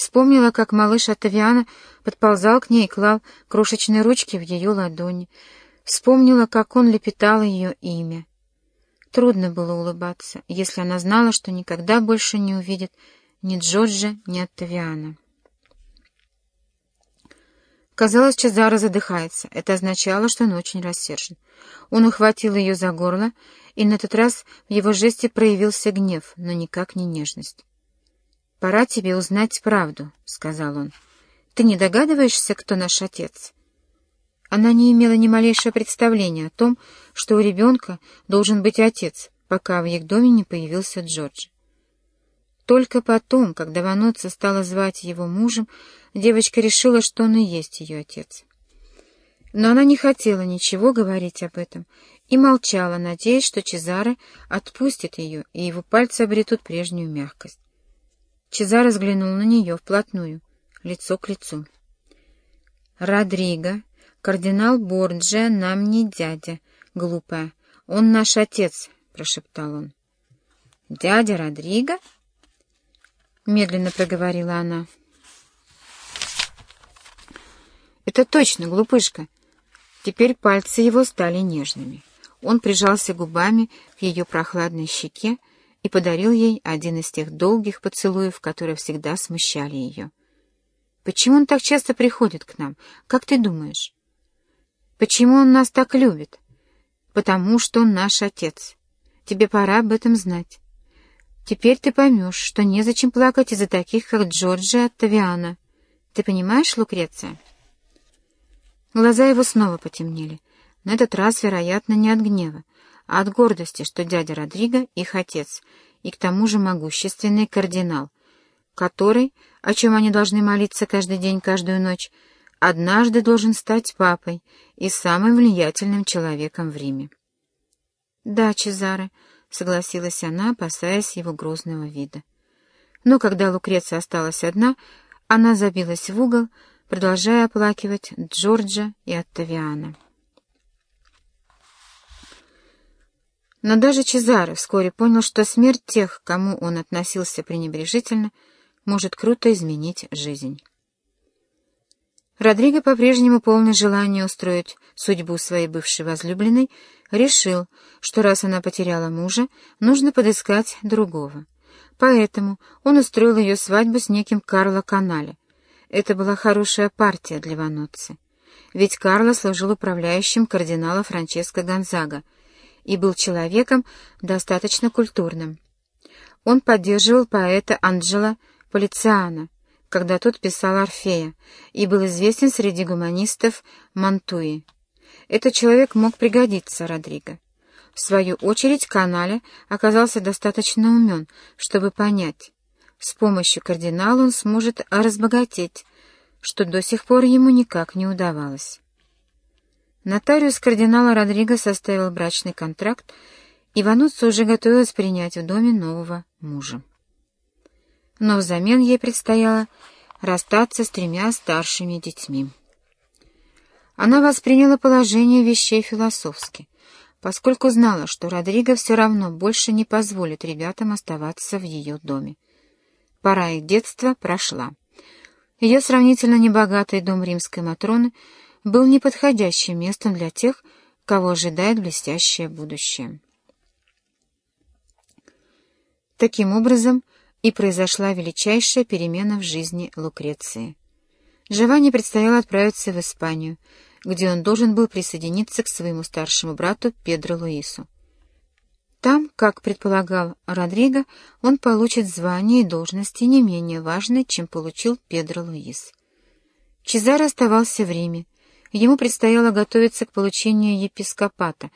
Вспомнила, как малыш Оттавиана подползал к ней и клал крошечные ручки в ее ладони. Вспомнила, как он лепетал ее имя. Трудно было улыбаться, если она знала, что никогда больше не увидит ни Джорджа, ни Оттавиана. Казалось, Чезаро задыхается. Это означало, что он очень рассержен. Он ухватил ее за горло, и на этот раз в его жесте проявился гнев, но никак не нежность. «Пора тебе узнать правду», — сказал он. «Ты не догадываешься, кто наш отец?» Она не имела ни малейшего представления о том, что у ребенка должен быть отец, пока в их доме не появился Джордж. Только потом, когда Вануца стала звать его мужем, девочка решила, что он и есть ее отец. Но она не хотела ничего говорить об этом и молчала, надеясь, что Чезаре отпустит ее, и его пальцы обретут прежнюю мягкость. Чезаре взглянул на нее вплотную, лицо к лицу. «Родриго, кардинал Борджиа нам не дядя, глупая. Он наш отец», — прошептал он. «Дядя Родриго?» — медленно проговорила она. «Это точно, глупышка!» Теперь пальцы его стали нежными. Он прижался губами к ее прохладной щеке, и подарил ей один из тех долгих поцелуев, которые всегда смущали ее. «Почему он так часто приходит к нам? Как ты думаешь?» «Почему он нас так любит?» «Потому что он наш отец. Тебе пора об этом знать. Теперь ты поймешь, что незачем плакать из-за таких, как Джорджи Оттавиана. Ты понимаешь, Лукреция?» Глаза его снова потемнели. На этот раз, вероятно, не от гнева, а от гордости, что дядя Родриго — их отец, и к тому же могущественный кардинал, который, о чем они должны молиться каждый день, каждую ночь, однажды должен стать папой и самым влиятельным человеком в Риме. «Да, Чезаре», — согласилась она, опасаясь его грозного вида. Но когда Лукреция осталась одна, она забилась в угол, продолжая оплакивать Джорджа и Оттавиана. Но даже Чезаро вскоре понял, что смерть тех, к кому он относился пренебрежительно, может круто изменить жизнь. Родриго, по-прежнему полный желания устроить судьбу своей бывшей возлюбленной, решил, что раз она потеряла мужа, нужно подыскать другого. Поэтому он устроил ее свадьбу с неким Карло Канале. Это была хорошая партия для Ваноцци. Ведь Карло служил управляющим кардинала Франческо Гонзага, и был человеком достаточно культурным. Он поддерживал поэта Анджела Полициана, когда тот писал «Орфея», и был известен среди гуманистов Мантуи. Этот человек мог пригодиться Родриго. В свою очередь Канале оказался достаточно умен, чтобы понять, с помощью кардинала он сможет разбогатеть, что до сих пор ему никак не удавалось. Нотариус кардинала Родриго составил брачный контракт, и Вануцци уже готовилась принять в доме нового мужа. Но взамен ей предстояло расстаться с тремя старшими детьми. Она восприняла положение вещей философски, поскольку знала, что Родриго все равно больше не позволит ребятам оставаться в ее доме. Пора их детства прошла. Ее сравнительно небогатый дом римской Матроны — был неподходящим местом для тех, кого ожидает блестящее будущее. Таким образом и произошла величайшая перемена в жизни Лукреции. Джованни предстояло отправиться в Испанию, где он должен был присоединиться к своему старшему брату Педро Луису. Там, как предполагал Родриго, он получит звание и должности не менее важные, чем получил Педро Луис. Чезаро оставался в Риме, Ему предстояло готовиться к получению епископата,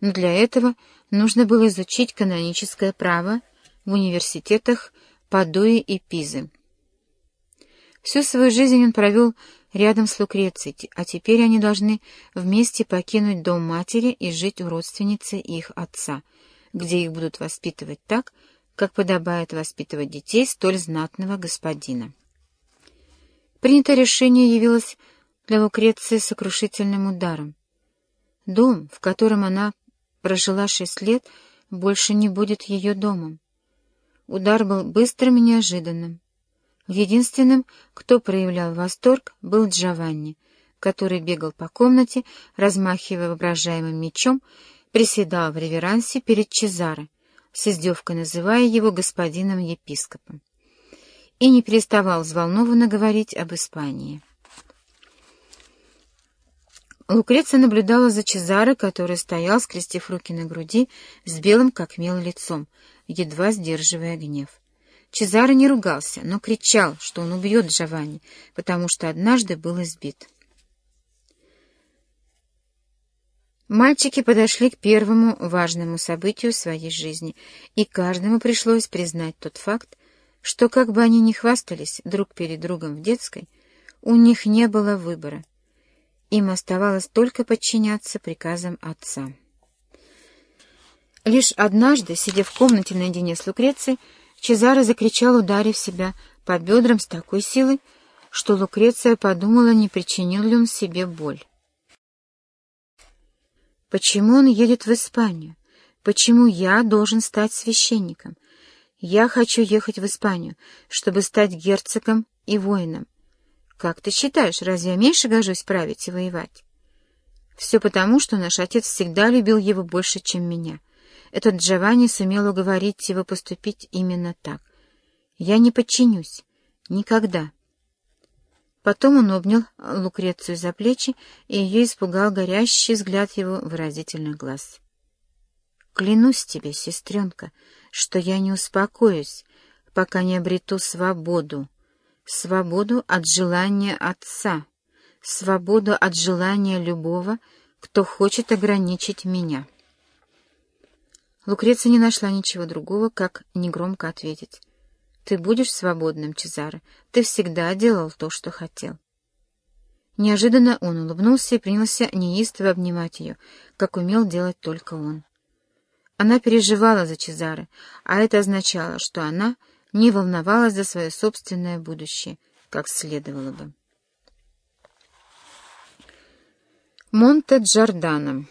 но для этого нужно было изучить каноническое право в университетах Падуи и Пизы. Всю свою жизнь он провел рядом с Лукрецией, а теперь они должны вместе покинуть дом матери и жить у родственницы их отца, где их будут воспитывать так, как подобает воспитывать детей столь знатного господина. Принятое решение явилось для Лукреции сокрушительным ударом. Дом, в котором она прожила шесть лет, больше не будет ее домом. Удар был быстрым и неожиданным. Единственным, кто проявлял восторг, был Джованни, который бегал по комнате, размахивая воображаемым мечом, приседал в реверансе перед Чезаре, с издевкой называя его господином-епископом, и не переставал взволнованно говорить об Испании. Лукреция наблюдала за Чезаро, который стоял, скрестив руки на груди, с белым как мел лицом, едва сдерживая гнев. Чезаро не ругался, но кричал, что он убьет Джованни, потому что однажды был избит. Мальчики подошли к первому важному событию своей жизни, и каждому пришлось признать тот факт, что, как бы они ни хвастались друг перед другом в детской, у них не было выбора. Им оставалось только подчиняться приказам отца. Лишь однажды, сидя в комнате наедине с Лукрецией, Чезаро закричал, ударив себя по бедрам с такой силой, что Лукреция подумала, не причинил ли он себе боль. Почему он едет в Испанию? Почему я должен стать священником? Я хочу ехать в Испанию, чтобы стать герцогом и воином. Как ты считаешь, разве я меньше гожусь править и воевать? Все потому, что наш отец всегда любил его больше, чем меня. Этот Джованни сумел уговорить его поступить именно так. Я не подчинюсь. Никогда. Потом он обнял Лукрецию за плечи, и ее испугал горящий взгляд его выразительных глаз. «Клянусь тебе, сестренка, что я не успокоюсь, пока не обрету свободу, свободу от желания отца, свободу от желания любого, кто хочет ограничить меня. Лукреция не нашла ничего другого, как негромко ответить. «Ты будешь свободным, Чезаре. Ты всегда делал то, что хотел». Неожиданно он улыбнулся и принялся неистово обнимать ее, как умел делать только он. Она переживала за Чезаре, а это означало, что она — не волновалась за свое собственное будущее, как следовало бы. Монте-Джордано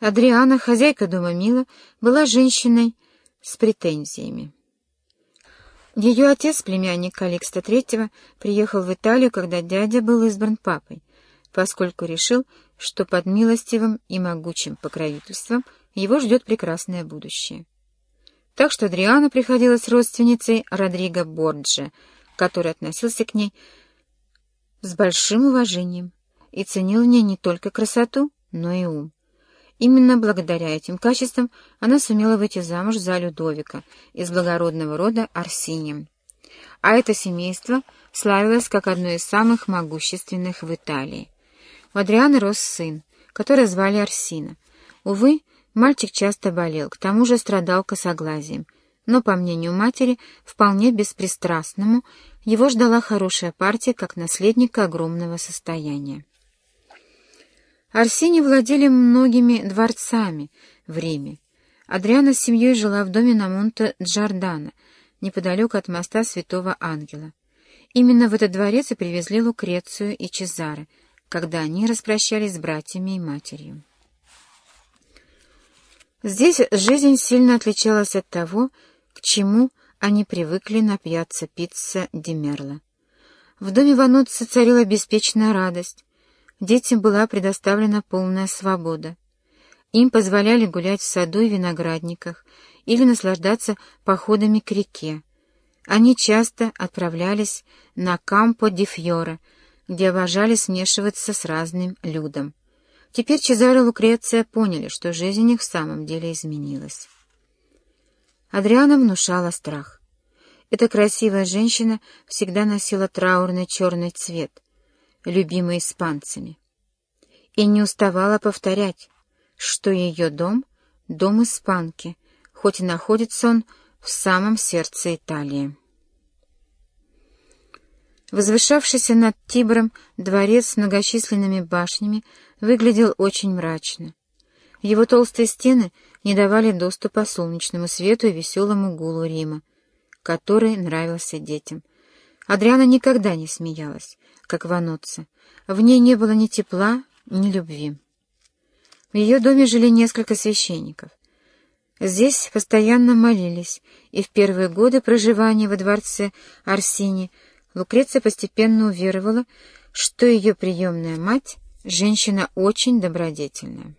Адриана, хозяйка дома Мила, была женщиной с претензиями. Ее отец, племянник Каликста III, приехал в Италию, когда дядя был избран папой, поскольку решил, что под милостивым и могучим покровительством его ждет прекрасное будущее так что Адриана приходилась родственницей Родриго Борджи, который относился к ней с большим уважением и ценил в ней не только красоту, но и ум. Именно благодаря этим качествам она сумела выйти замуж за Людовика из благородного рода Арсини. А это семейство славилось как одно из самых могущественных в Италии. У Адрианы рос сын, который звали Арсина. Увы, Мальчик часто болел, к тому же страдал косоглазием, но, по мнению матери, вполне беспристрастному, его ждала хорошая партия как наследника огромного состояния. Арсений владели многими дворцами в Риме. Адриана с семьей жила в доме на Монте-Джордано, неподалеку от моста Святого Ангела. Именно в этот дворец и привезли Лукрецию и Чезаре, когда они распрощались с братьями и матерью. Здесь жизнь сильно отличалась от того, к чему они привыкли на пьяцца Пицца Демерла. В доме Вануца царила беспечная радость. Детям была предоставлена полная свобода. Им позволяли гулять в саду и виноградниках или наслаждаться походами к реке. Они часто отправлялись на Кампо ди Фьоре, где обожали смешиваться с разным людом. Теперь Чезаро и Лукреция поняли, что жизнь у них в самом деле изменилась. Адриана внушала страх. Эта красивая женщина всегда носила траурный черный цвет, любимый испанцами, и не уставала повторять, что ее дом — дом испанки, хоть и находится он в самом сердце Италии. Возвышавшийся над Тибром дворец с многочисленными башнями выглядел очень мрачно. Его толстые стены не давали доступа солнечному свету и веселому гулу Рима, который нравился детям. Адриана никогда не смеялась, как Ваноцца. В ней не было ни тепла, ни любви. В ее доме жили несколько священников. Здесь постоянно молились, и в первые годы проживания во дворце Арсини Лукреция постепенно уверовала, что ее приемная мать — женщина очень добродетельная.